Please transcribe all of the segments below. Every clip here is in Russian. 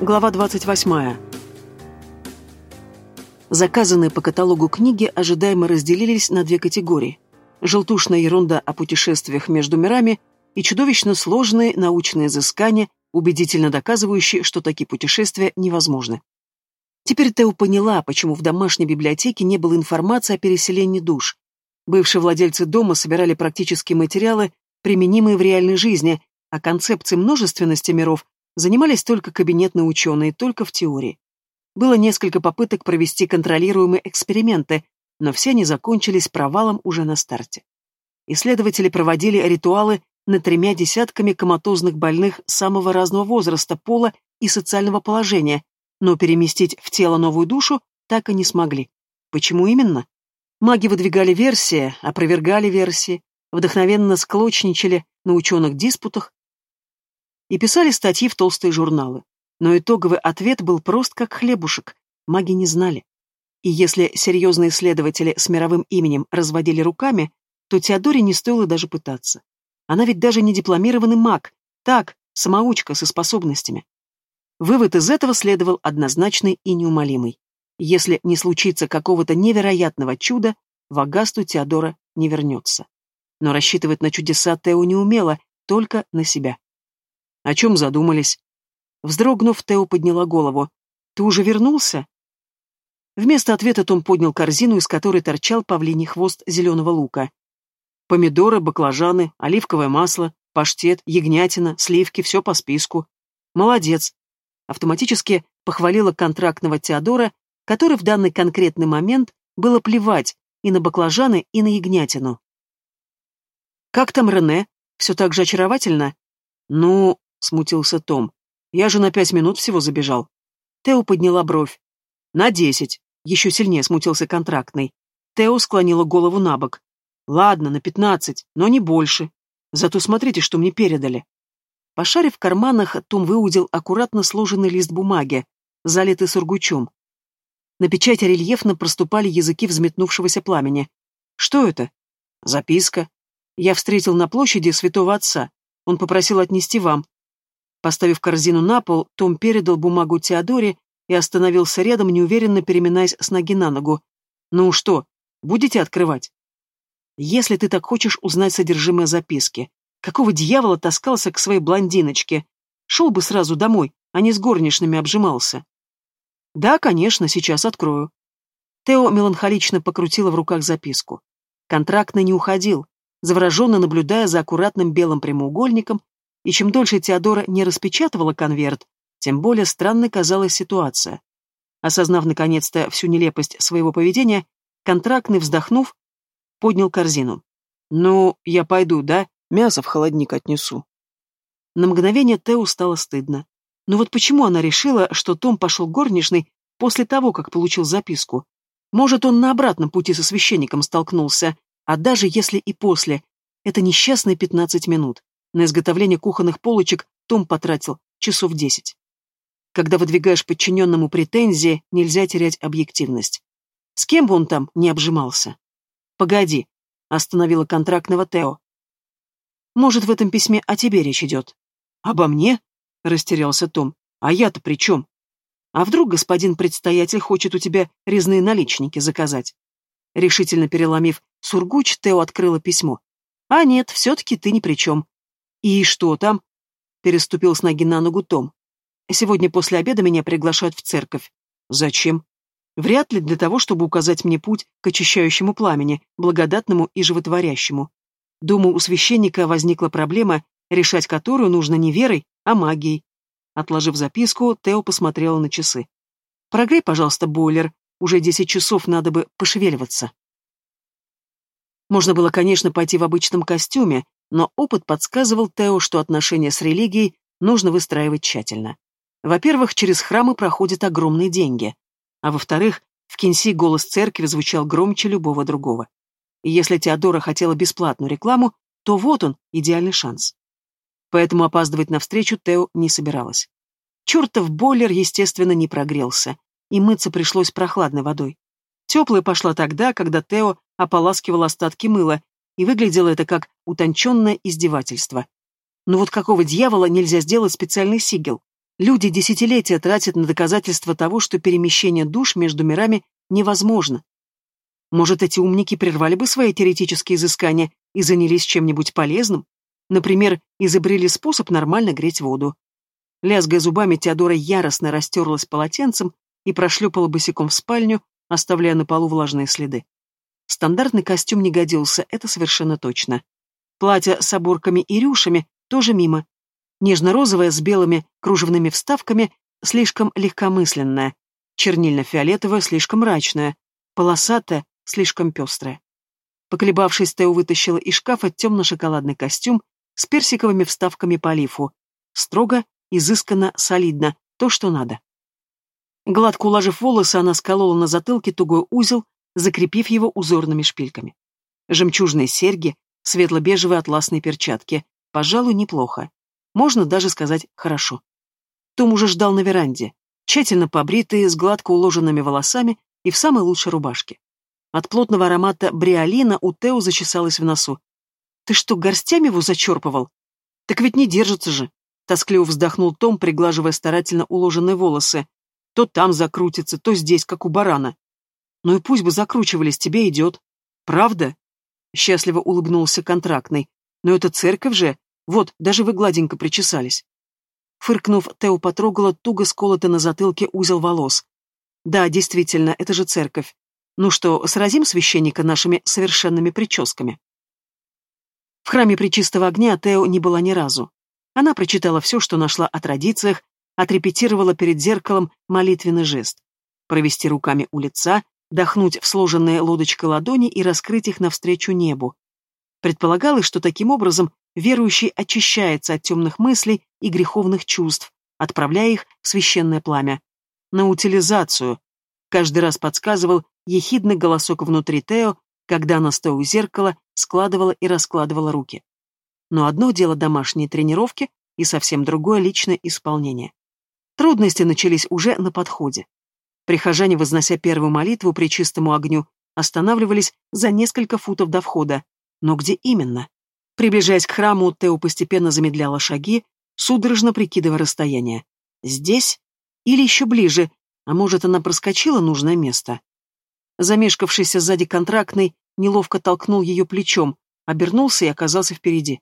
Глава 28. Заказанные по каталогу книги ожидаемо разделились на две категории. Желтушная ерунда о путешествиях между мирами и чудовищно сложные научные изыскания, убедительно доказывающие, что такие путешествия невозможны. Теперь Тео поняла, почему в домашней библиотеке не было информации о переселении душ. Бывшие владельцы дома собирали практические материалы, применимые в реальной жизни, а концепции множественности миров занимались только кабинетные ученые, только в теории. Было несколько попыток провести контролируемые эксперименты, но все они закончились провалом уже на старте. Исследователи проводили ритуалы над тремя десятками коматозных больных самого разного возраста, пола и социального положения, но переместить в тело новую душу так и не смогли. Почему именно? Маги выдвигали версии, опровергали версии, вдохновенно склочничали на ученых диспутах и писали статьи в толстые журналы. Но итоговый ответ был прост как хлебушек. Маги не знали. И если серьезные исследователи с мировым именем разводили руками, то Теодоре не стоило даже пытаться. Она ведь даже не дипломированный маг, так, самоучка со способностями. Вывод из этого следовал однозначный и неумолимый. Если не случится какого-то невероятного чуда, в Агасту Теодора не вернется. Но рассчитывать на чудеса Тео не умела, только на себя. О чем задумались? Вздрогнув, Тео подняла голову. «Ты уже вернулся?» Вместо ответа Том поднял корзину, из которой торчал павлиний хвост зеленого лука. Помидоры, баклажаны, оливковое масло, паштет, ягнятина, сливки, все по списку. Молодец. Автоматически похвалила контрактного Теодора, который в данный конкретный момент было плевать и на баклажаны, и на ягнятину. «Как там Рене? Все так же очаровательно?» «Ну...» — смутился Том. Я же на пять минут всего забежал. Тео подняла бровь. На десять. Еще сильнее смутился контрактный. Тео склонила голову на бок. Ладно, на пятнадцать, но не больше. Зато смотрите, что мне передали. Пошарив в карманах, Том выудил аккуратно сложенный лист бумаги, залитый сургучом. На печати рельефно проступали языки взметнувшегося пламени. Что это? Записка. Я встретил на площади святого отца. Он попросил отнести вам. Поставив корзину на пол, Том передал бумагу Теодоре и остановился рядом, неуверенно переминаясь с ноги на ногу. «Ну что, будете открывать?» «Если ты так хочешь узнать содержимое записки, какого дьявола таскался к своей блондиночке? Шел бы сразу домой, а не с горничными обжимался». «Да, конечно, сейчас открою». Тео меланхолично покрутила в руках записку. Контрактный не уходил, завороженно наблюдая за аккуратным белым прямоугольником, и чем дольше Теодора не распечатывала конверт, тем более странной казалась ситуация. Осознав наконец-то всю нелепость своего поведения, контрактный, вздохнув, поднял корзину. «Ну, я пойду, да? Мясо в холодник отнесу». На мгновение Тео стало стыдно. Но вот почему она решила, что Том пошел горничной после того, как получил записку? Может, он на обратном пути со священником столкнулся, а даже если и после, это несчастные пятнадцать минут. На изготовление кухонных полочек Том потратил часов десять. Когда выдвигаешь подчиненному претензии, нельзя терять объективность. С кем бы он там не обжимался? «Погоди», — остановила контрактного Тео. «Может, в этом письме о тебе речь идет?» «Обо мне?» — растерялся Том. «А я-то при чем? А вдруг господин предстоятель хочет у тебя резные наличники заказать?» Решительно переломив сургуч, Тео открыла письмо. «А нет, все-таки ты ни при чем. «И что там?» — переступил с ноги на ногу Том. «Сегодня после обеда меня приглашают в церковь. Зачем?» «Вряд ли для того, чтобы указать мне путь к очищающему пламени, благодатному и животворящему. Думаю, у священника возникла проблема, решать которую нужно не верой, а магией». Отложив записку, Тео посмотрела на часы. «Прогрей, пожалуйста, бойлер. Уже десять часов надо бы пошевеливаться». Можно было, конечно, пойти в обычном костюме, но опыт подсказывал Тео, что отношения с религией нужно выстраивать тщательно. Во-первых, через храмы проходят огромные деньги, а во-вторых, в Кинси голос церкви звучал громче любого другого. И если Теодора хотела бесплатную рекламу, то вот он, идеальный шанс. Поэтому опаздывать на встречу Тео не собиралась. Чертов бойлер, естественно, не прогрелся, и мыться пришлось прохладной водой. Теплая пошла тогда, когда Тео ополаскивал остатки мыла, и выглядело это как утонченное издевательство. Но вот какого дьявола нельзя сделать специальный сигел? Люди десятилетия тратят на доказательство того, что перемещение душ между мирами невозможно. Может, эти умники прервали бы свои теоретические изыскания и занялись чем-нибудь полезным? Например, изобрели способ нормально греть воду. Лязгая зубами, Теодора яростно растерлась полотенцем и прошлепала босиком в спальню, оставляя на полу влажные следы. Стандартный костюм не годился, это совершенно точно. Платье с оборками и рюшами тоже мимо. Нежно-розовое с белыми кружевными вставками слишком легкомысленное, чернильно-фиолетовое слишком мрачное, полосатое слишком пестрое. Поколебавшись, Тео вытащила из шкафа темно-шоколадный костюм с персиковыми вставками по лифу. Строго, изысканно, солидно, то, что надо. Гладко уложив волосы, она сколола на затылке тугой узел, закрепив его узорными шпильками. Жемчужные серьги, светло-бежевые атласные перчатки. Пожалуй, неплохо. Можно даже сказать «хорошо». Том уже ждал на веранде, тщательно побритый, с гладко уложенными волосами и в самой лучшей рубашке. От плотного аромата бриолина у Тео зачесалось в носу. «Ты что, горстями его зачерпывал?» «Так ведь не держится же!» Тоскливо вздохнул Том, приглаживая старательно уложенные волосы. «То там закрутится, то здесь, как у барана». «Ну и пусть бы закручивались, тебе идет». «Правда?» Счастливо улыбнулся контрактный. «Но это церковь же, вот, даже вы гладенько причесались. Фыркнув, Тео потрогала туго сколотый на затылке узел волос. Да, действительно, это же церковь. Ну что, сразим священника нашими совершенными прическами? В храме Пречистого Огня Тео не была ни разу. Она прочитала все, что нашла о традициях, отрепетировала перед зеркалом молитвенный жест. Провести руками у лица, дохнуть в сложенные лодочкой ладони и раскрыть их навстречу небу. Предполагалось, что таким образом верующий очищается от темных мыслей и греховных чувств, отправляя их в священное пламя. На утилизацию. Каждый раз подсказывал ехидный голосок внутри Тео, когда она, стоя у зеркала, складывала и раскладывала руки. Но одно дело домашние тренировки и совсем другое личное исполнение. Трудности начались уже на подходе. Прихожане, вознося первую молитву при чистому огню, останавливались за несколько футов до входа. Но где именно? Приближаясь к храму, Тео постепенно замедляла шаги, судорожно прикидывая расстояние. Здесь? Или еще ближе? А может, она проскочила нужное место? Замешкавшийся сзади контрактный неловко толкнул ее плечом, обернулся и оказался впереди.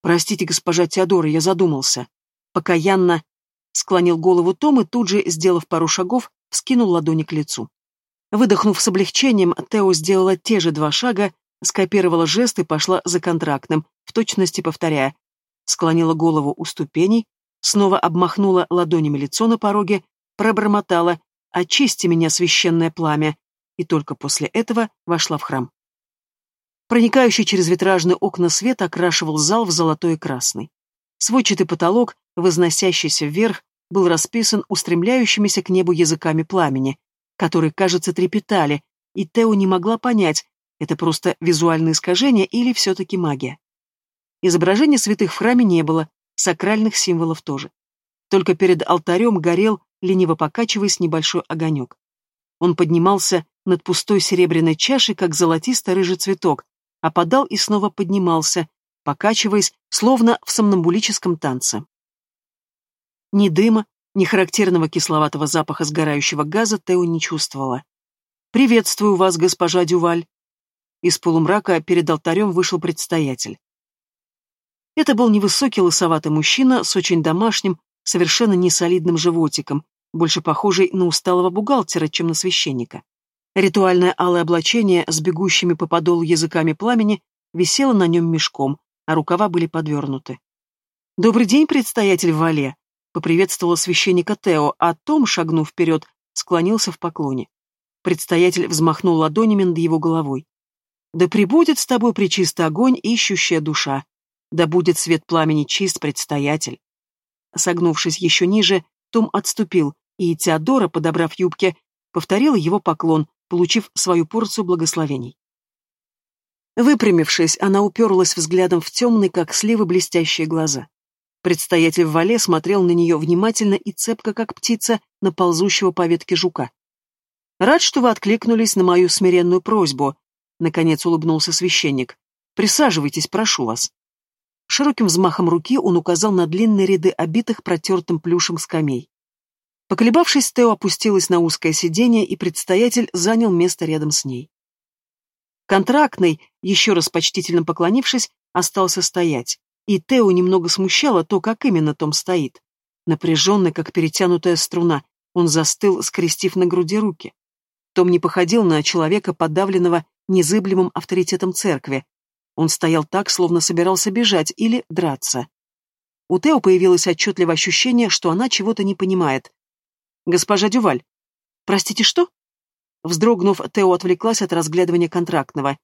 «Простите, госпожа Теодора, я задумался». Покаянно склонил голову Том и тут же, сделав пару шагов, вскинул ладони к лицу. Выдохнув с облегчением, Тео сделала те же два шага, скопировала жест и пошла за контрактным, в точности повторяя. Склонила голову у ступеней, снова обмахнула ладонями лицо на пороге, пробормотала «Очисти меня, священное пламя!» и только после этого вошла в храм. Проникающий через витражные окна свет окрашивал зал в золотой и красный. Сводчатый потолок, возносящийся вверх, был расписан устремляющимися к небу языками пламени, которые, кажется, трепетали, и Тео не могла понять, это просто визуальное искажение или все-таки магия. Изображения святых в храме не было, сакральных символов тоже. Только перед алтарем горел, лениво покачиваясь, небольшой огонек. Он поднимался над пустой серебряной чашей, как золотисто-рыжий цветок, опадал и снова поднимался, покачиваясь, словно в сомнамбулическом танце. Ни дыма, ни характерного кисловатого запаха сгорающего газа Тео не чувствовала. «Приветствую вас, госпожа Дюваль!» Из полумрака перед алтарем вышел предстоятель. Это был невысокий лысоватый мужчина с очень домашним, совершенно несолидным животиком, больше похожий на усталого бухгалтера, чем на священника. Ритуальное алое облачение с бегущими по подолу языками пламени висело на нем мешком, а рукава были подвернуты. «Добрый день, предстоятель Вале!» — поприветствовала священника Тео, а Том, шагнув вперед, склонился в поклоне. Предстоятель взмахнул ладонями над его головой. «Да пребудет с тобой причистый огонь, ищущая душа! Да будет свет пламени чист, предстоятель!» Согнувшись еще ниже, том отступил, и Теодора, подобрав юбки, повторила его поклон, получив свою порцию благословений. Выпрямившись, она уперлась взглядом в темные, как сливы, блестящие глаза. Предстоятель в вале смотрел на нее внимательно и цепко, как птица, на ползущего по ветке жука. «Рад, что вы откликнулись на мою смиренную просьбу», — наконец улыбнулся священник. «Присаживайтесь, прошу вас». Широким взмахом руки он указал на длинные ряды обитых протертым плюшем скамей. Поколебавшись, Тео опустилась на узкое сиденье, и предстоятель занял место рядом с ней. Контрактный, еще раз почтительно поклонившись, остался стоять, и Тео немного смущало то, как именно Том стоит. Напряженный, как перетянутая струна, он застыл, скрестив на груди руки. Том не походил на человека, подавленного незыблемым авторитетом церкви. Он стоял так, словно собирался бежать или драться. У Тео появилось отчетливое ощущение, что она чего-то не понимает. «Госпожа Дюваль». «Простите, что?» Вздрогнув, Тео отвлеклась от разглядывания контрактного.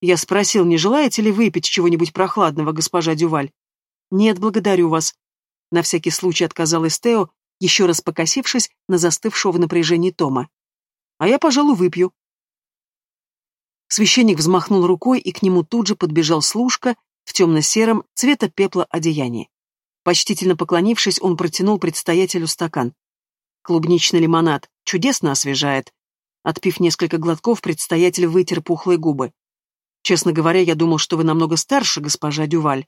«Я спросил, не желаете ли выпить чего-нибудь прохладного, госпожа Дюваль?» «Нет, благодарю вас». На всякий случай отказалась Тео, еще раз покосившись на застывшего в напряжении Тома. А я, пожалуй, выпью. Священник взмахнул рукой, и к нему тут же подбежал служка в темно-сером цвета пепла одеянии. Почтительно поклонившись, он протянул предстоятелю стакан. Клубничный лимонад чудесно освежает. Отпив несколько глотков, предстоятель вытер пухлые губы. Честно говоря, я думал, что вы намного старше, госпожа Дюваль.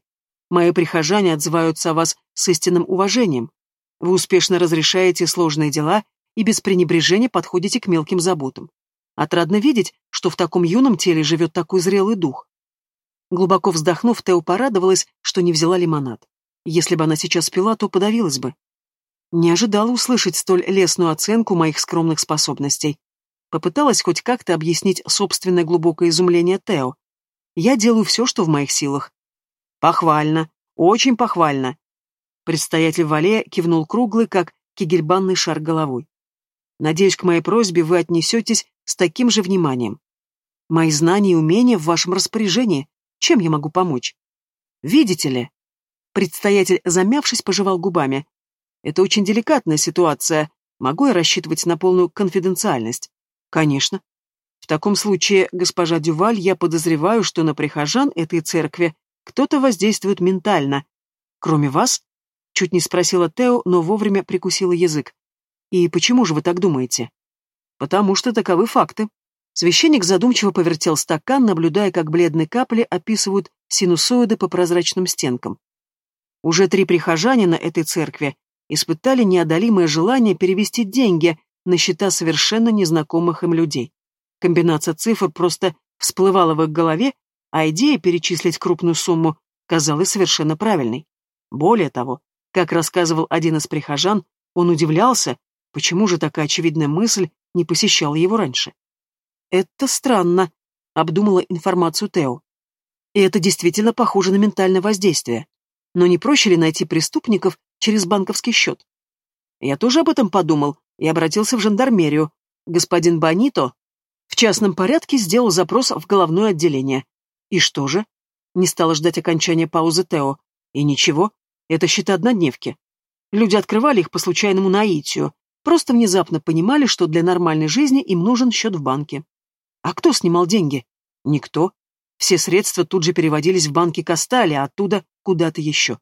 Мои прихожане отзываются о вас с истинным уважением. Вы успешно разрешаете сложные дела и без пренебрежения подходите к мелким заботам. Отрадно видеть, что в таком юном теле живет такой зрелый дух. Глубоко вздохнув, Тео порадовалась, что не взяла лимонад. Если бы она сейчас пила, то подавилась бы. Не ожидала услышать столь лестную оценку моих скромных способностей. Попыталась хоть как-то объяснить собственное глубокое изумление Тео. Я делаю все, что в моих силах. Похвально, очень похвально. Предстоятель Вале кивнул круглый, как кигельбанный шар головой. Надеюсь, к моей просьбе вы отнесетесь с таким же вниманием. Мои знания и умения в вашем распоряжении. Чем я могу помочь? Видите ли? Предстоятель, замявшись, пожевал губами. Это очень деликатная ситуация. Могу я рассчитывать на полную конфиденциальность? Конечно. Таком случае, госпожа Дюваль, я подозреваю, что на прихожан этой церкви кто-то воздействует ментально. Кроме вас? Чуть не спросила Тео, но вовремя прикусила язык. И почему же вы так думаете? Потому что таковы факты. Священник задумчиво повертел стакан, наблюдая, как бледные капли описывают синусоиды по прозрачным стенкам. Уже три прихожанина этой церкви испытали неодолимое желание перевести деньги на счета совершенно незнакомых им людей. Комбинация цифр просто всплывала в их голове, а идея перечислить крупную сумму казалась совершенно правильной. Более того, как рассказывал один из прихожан, он удивлялся, Почему же такая очевидная мысль не посещала его раньше? «Это странно», — обдумала информацию Тео. «И это действительно похоже на ментальное воздействие. Но не проще ли найти преступников через банковский счет?» Я тоже об этом подумал и обратился в жандармерию. Господин Бонито в частном порядке сделал запрос в головное отделение. И что же? Не стала ждать окончания паузы Тео. И ничего, это счета однодневки. Люди открывали их по случайному наитию, Просто внезапно понимали, что для нормальной жизни им нужен счет в банке. А кто снимал деньги? Никто. Все средства тут же переводились в банки Кастали, а оттуда куда-то еще.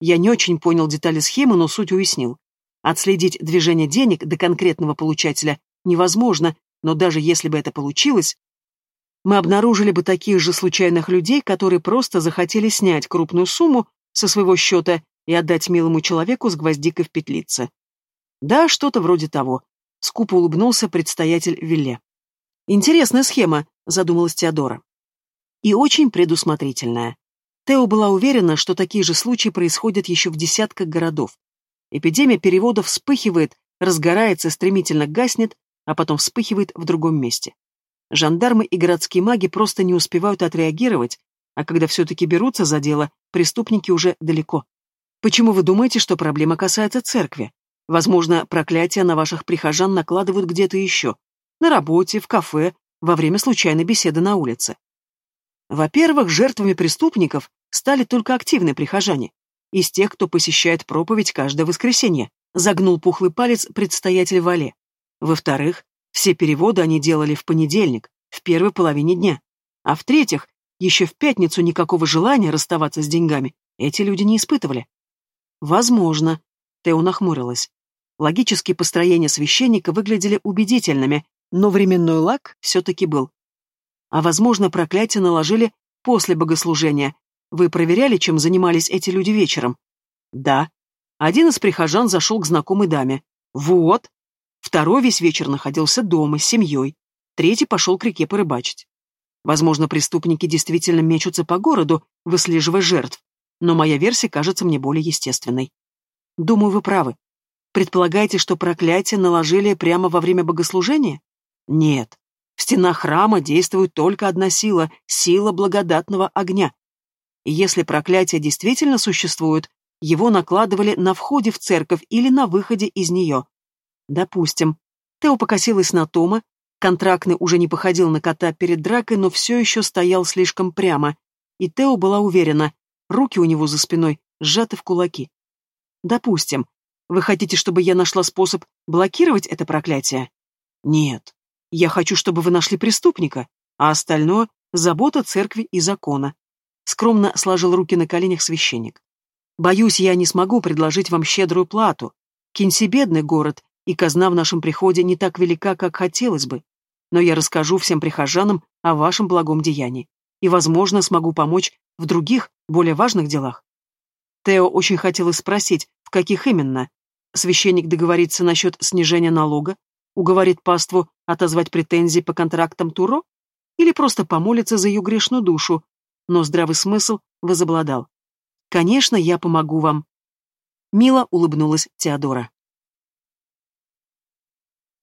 Я не очень понял детали схемы, но суть уяснил. Отследить движение денег до конкретного получателя невозможно, но даже если бы это получилось, мы обнаружили бы таких же случайных людей, которые просто захотели снять крупную сумму со своего счета и отдать милому человеку с гвоздикой в петлице. Да, что-то вроде того. Скупо улыбнулся предстоятель Вилле. Интересная схема, задумалась Теодора. И очень предусмотрительная. Тео была уверена, что такие же случаи происходят еще в десятках городов. Эпидемия переводов вспыхивает, разгорается, стремительно гаснет, а потом вспыхивает в другом месте. Жандармы и городские маги просто не успевают отреагировать, а когда все-таки берутся за дело, преступники уже далеко. Почему вы думаете, что проблема касается церкви? Возможно, проклятия на ваших прихожан накладывают где-то еще. На работе, в кафе, во время случайной беседы на улице. Во-первых, жертвами преступников стали только активные прихожане. Из тех, кто посещает проповедь каждое воскресенье, загнул пухлый палец предстоятель Вале. Во-вторых, все переводы они делали в понедельник, в первой половине дня. А в-третьих, еще в пятницу никакого желания расставаться с деньгами эти люди не испытывали. Возможно, Тео нахмурилась. Логические построения священника выглядели убедительными, но временной лак все-таки был. А, возможно, проклятие наложили после богослужения. Вы проверяли, чем занимались эти люди вечером? Да. Один из прихожан зашел к знакомой даме. Вот. Второй весь вечер находился дома, с семьей. Третий пошел к реке порыбачить. Возможно, преступники действительно мечутся по городу, выслеживая жертв, но моя версия кажется мне более естественной. Думаю, вы правы. Предполагаете, что проклятие наложили прямо во время богослужения? Нет. В стенах храма действует только одна сила — сила благодатного огня. И если проклятие действительно существует, его накладывали на входе в церковь или на выходе из нее. Допустим. Тео покосилась на Тома, контрактный уже не походил на кота перед дракой, но все еще стоял слишком прямо, и Тео была уверена, руки у него за спиной сжаты в кулаки. Допустим. Вы хотите, чтобы я нашла способ блокировать это проклятие? Нет. Я хочу, чтобы вы нашли преступника, а остальное — забота церкви и закона. Скромно сложил руки на коленях священник. Боюсь, я не смогу предложить вам щедрую плату. Кинси бедный город, и казна в нашем приходе не так велика, как хотелось бы. Но я расскажу всем прихожанам о вашем благом деянии и, возможно, смогу помочь в других, более важных делах. Тео очень хотел спросить, в каких именно. Священник договорится насчет снижения налога, уговорит паству отозвать претензии по контрактам Туро или просто помолится за ее грешную душу, но здравый смысл возобладал. «Конечно, я помогу вам». Мило улыбнулась Теодора.